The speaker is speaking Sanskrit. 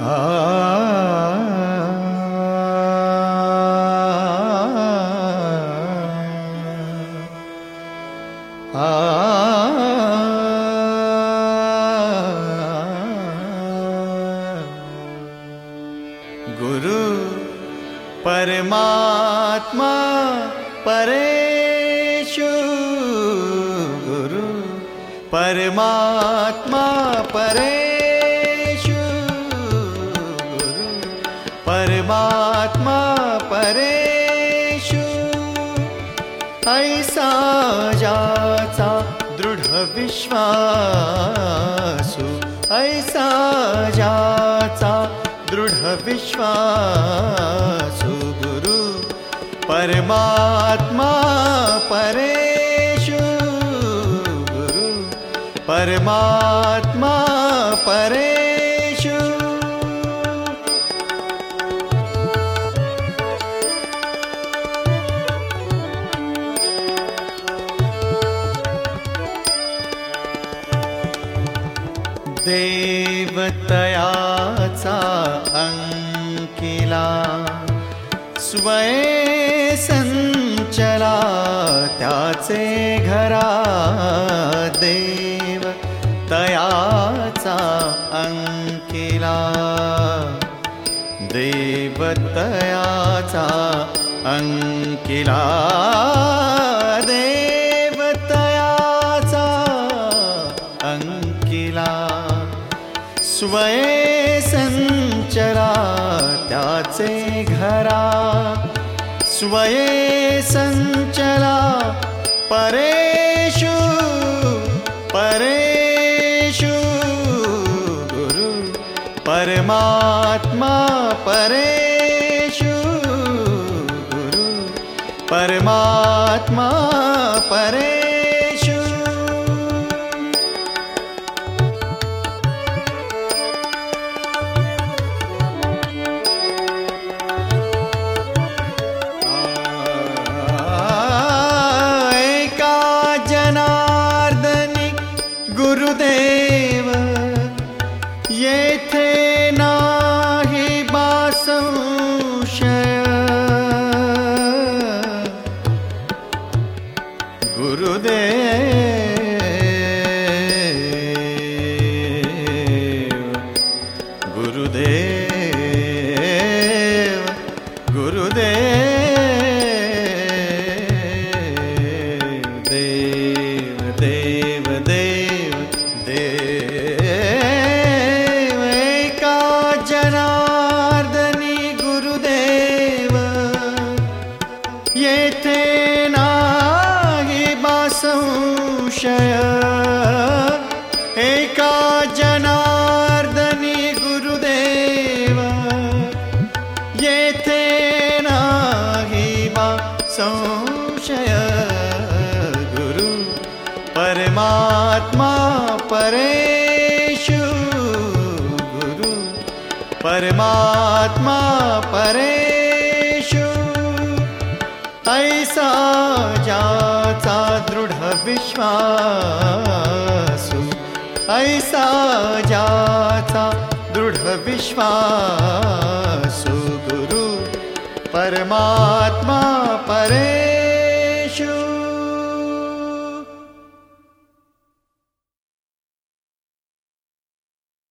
गुरु परमात्मा परेषु गुरु परमात्मा परेषु परमात्मा परेषु। ऐसा जाचा दृढविश्वासु ऐसा जाचा दृढविश्वासु गुरु परमात्मा परेषु। गुरु परमात्मा परेषु देवतयाचा अङ्किला स्वये सञ्चला त्याचे घरा देव तयाचा अङ्किला। देवतयाचा अङ्किला देवतयाचा अङ्किला स्वये संचरा त्याचे घरा। स्वये सञ्चला परेषु परेषु गुरु परमात्मा परेषु गुरु परमात्मा। येथे नाही संशय एका जनार्दनी गुरुदेव। येथे नाही बा संशय गुरु परमात्मा परेषु। गुरु परमात्मा परेषु ऐसा जाचा दृढविश्वासु। ऐसा जाचा दृढविश्वासु। गुरु परमात्मा परे